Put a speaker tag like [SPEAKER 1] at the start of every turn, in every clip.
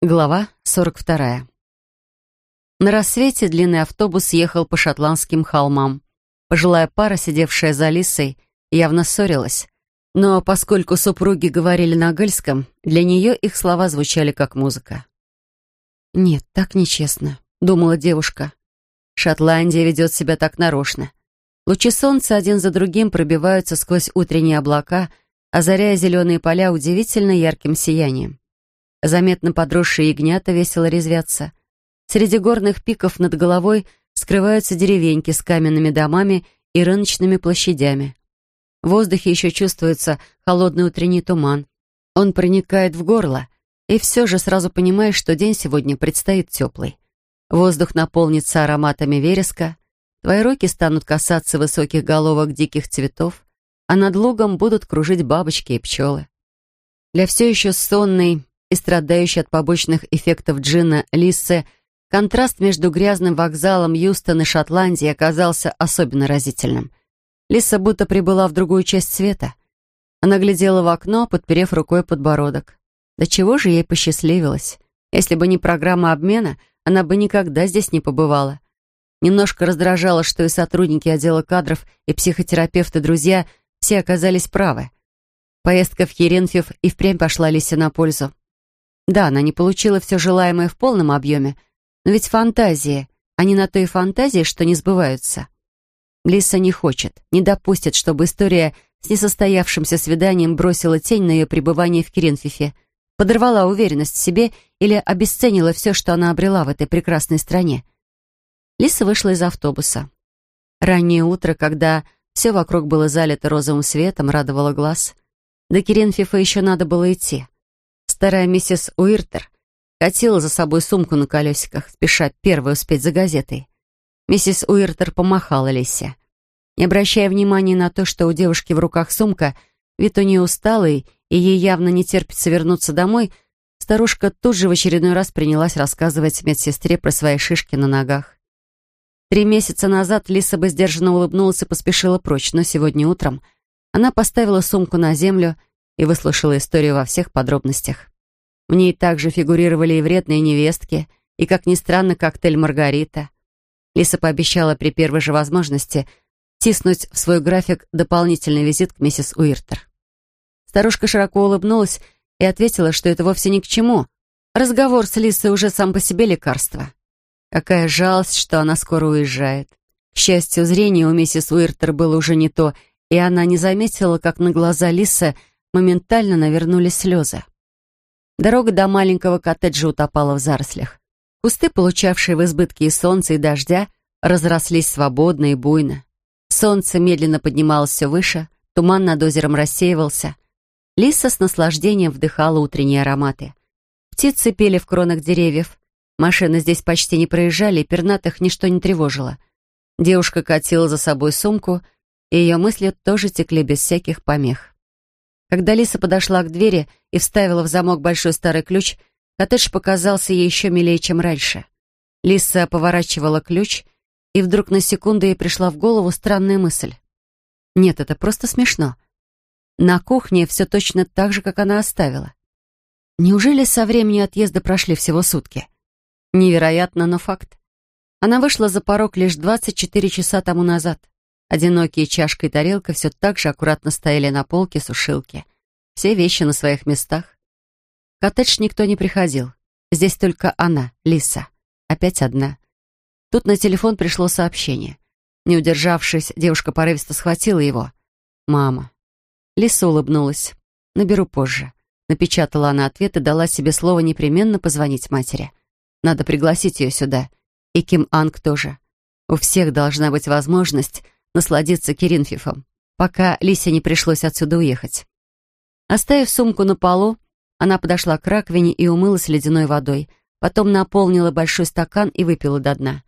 [SPEAKER 1] Глава 42. На рассвете длинный автобус ехал по шотландским холмам. Пожилая пара, сидевшая за Лисой, явно ссорилась. Но поскольку супруги говорили на гельском, для нее их слова звучали как музыка. «Нет, так нечестно», — думала девушка. Шотландия ведет себя так нарочно. Лучи солнца один за другим пробиваются сквозь утренние облака, озаряя зеленые поля удивительно ярким сиянием. Заметно подросшие ягнята весело резвятся. Среди горных пиков над головой скрываются деревеньки с каменными домами и рыночными площадями. В воздухе еще чувствуется холодный утренний туман. Он проникает в горло, и все же сразу понимаешь, что день сегодня предстоит теплый. Воздух наполнится ароматами вереска, твои руки станут касаться высоких головок диких цветов, а над лугом будут кружить бабочки и пчелы. Для все еще сонной, и страдающий от побочных эффектов джина Лиссе, контраст между грязным вокзалом Юстон и Шотландией оказался особенно разительным. Лиса будто прибыла в другую часть света. Она глядела в окно, подперев рукой подбородок. До чего же ей посчастливилось? Если бы не программа обмена, она бы никогда здесь не побывала. Немножко раздражало, что и сотрудники отдела кадров, и психотерапевты-друзья все оказались правы. Поездка в Херенфев и впрямь пошла Лисе на пользу. Да, она не получила все желаемое в полном объеме, но ведь фантазии, они на то и фантазии, что не сбываются. Лиса не хочет, не допустит, чтобы история с несостоявшимся свиданием бросила тень на ее пребывание в Керенфифе, подорвала уверенность в себе или обесценила все, что она обрела в этой прекрасной стране. Лиса вышла из автобуса. Раннее утро, когда все вокруг было залито розовым светом, радовало глаз. До Керенфифа еще надо было идти старая миссис Уиртер катила за собой сумку на колесиках, спеша первой успеть за газетой. Миссис Уиртер помахала Лисе. Не обращая внимания на то, что у девушки в руках сумка, вид у нее усталый, и ей явно не терпится вернуться домой, старушка тут же в очередной раз принялась рассказывать медсестре про свои шишки на ногах. Три месяца назад Лиса бы сдержанно улыбнулась и поспешила прочь, но сегодня утром она поставила сумку на землю и выслушала историю во всех подробностях. В ней также фигурировали и вредные невестки, и, как ни странно, коктейль «Маргарита». Лиса пообещала при первой же возможности тиснуть в свой график дополнительный визит к миссис Уиртер. Старушка широко улыбнулась и ответила, что это вовсе ни к чему. Разговор с Лисой уже сам по себе лекарство. Какая жалость, что она скоро уезжает. К счастью, зрение у миссис Уиртер было уже не то, и она не заметила, как на глаза Лисы моментально навернулись слезы. Дорога до маленького коттеджа утопала в зарослях. Кусты, получавшие в избытке и солнца, и дождя, разрослись свободно и буйно. Солнце медленно поднималось все выше, туман над озером рассеивался. Лиса с наслаждением вдыхала утренние ароматы. Птицы пели в кронах деревьев. Машины здесь почти не проезжали, и пернатых ничто не тревожило. Девушка катила за собой сумку, и ее мысли тоже текли без всяких помех. Когда Лиса подошла к двери и вставила в замок большой старый ключ, коттедж показался ей еще милее, чем раньше. Лиса поворачивала ключ, и вдруг на секунду ей пришла в голову странная мысль. Нет, это просто смешно. На кухне все точно так же, как она оставила. Неужели со времени отъезда прошли всего сутки? Невероятно, но факт. Она вышла за порог лишь 24 часа тому назад. Одинокие чашка и тарелка все так же аккуратно стояли на полке сушилки. Все вещи на своих местах. В коттедж никто не приходил. Здесь только она, Лиса. Опять одна. Тут на телефон пришло сообщение. Не удержавшись, девушка порывисто схватила его. «Мама». Лиса улыбнулась. «Наберу позже». Напечатала она ответ и дала себе слово непременно позвонить матери. Надо пригласить ее сюда. И Ким Анг тоже. У всех должна быть возможность насладиться Керинфифом, пока Лисе не пришлось отсюда уехать. Оставив сумку на полу, она подошла к раковине и умылась ледяной водой, потом наполнила большой стакан и выпила до дна.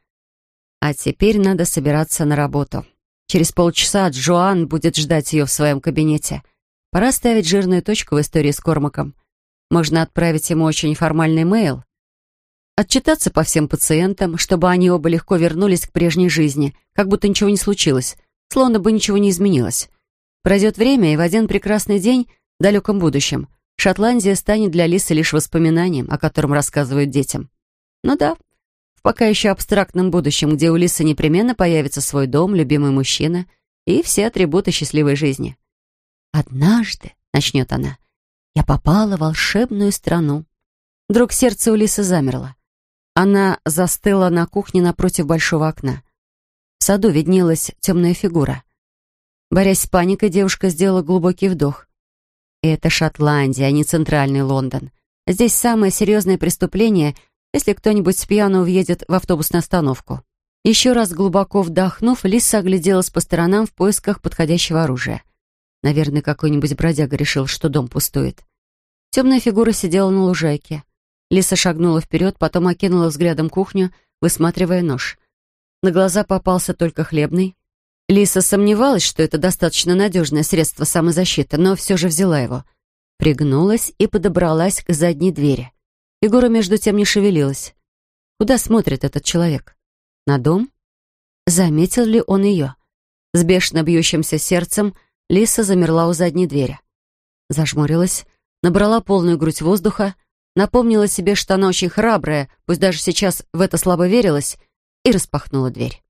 [SPEAKER 1] А теперь надо собираться на работу. Через полчаса Джоан будет ждать ее в своем кабинете. Пора ставить жирную точку в истории с Кормаком. Можно отправить ему очень формальный мейл. Отчитаться по всем пациентам, чтобы они оба легко вернулись к прежней жизни, как будто ничего не случилось, словно бы ничего не изменилось. Пройдет время, и в один прекрасный день, в далеком будущем, Шотландия станет для Лисы лишь воспоминанием, о котором рассказывают детям. Ну да, в пока еще абстрактном будущем, где у Лисы непременно появится свой дом, любимый мужчина и все атрибуты счастливой жизни. «Однажды», — начнет она, — «я попала в волшебную страну». Вдруг сердце у Лисы замерло. Она застыла на кухне напротив большого окна. В саду виднелась темная фигура. Борясь с паникой, девушка сделала глубокий вдох. Это Шотландия, а не центральный Лондон. Здесь самое серьезное преступление — если кто-нибудь с пьяну въедет в автобусную остановку. Еще раз глубоко вдохнув, Лиса огляделась по сторонам в поисках подходящего оружия. Наверное, какой-нибудь бродяга решил, что дом пустует. Темная фигура сидела на лужайке. Лиса шагнула вперед, потом окинула взглядом кухню, высматривая нож. На глаза попался только хлебный. Лиса сомневалась, что это достаточно надежное средство самозащиты, но все же взяла его. Пригнулась и подобралась к задней двери. Егора между тем не шевелилась. Куда смотрит этот человек? На дом? Заметил ли он ее? С бешено бьющимся сердцем Лиса замерла у задней двери. Зажмурилась, набрала полную грудь воздуха, напомнила себе, что она очень храбрая, пусть даже сейчас в это слабо верилась, и распахнула дверь.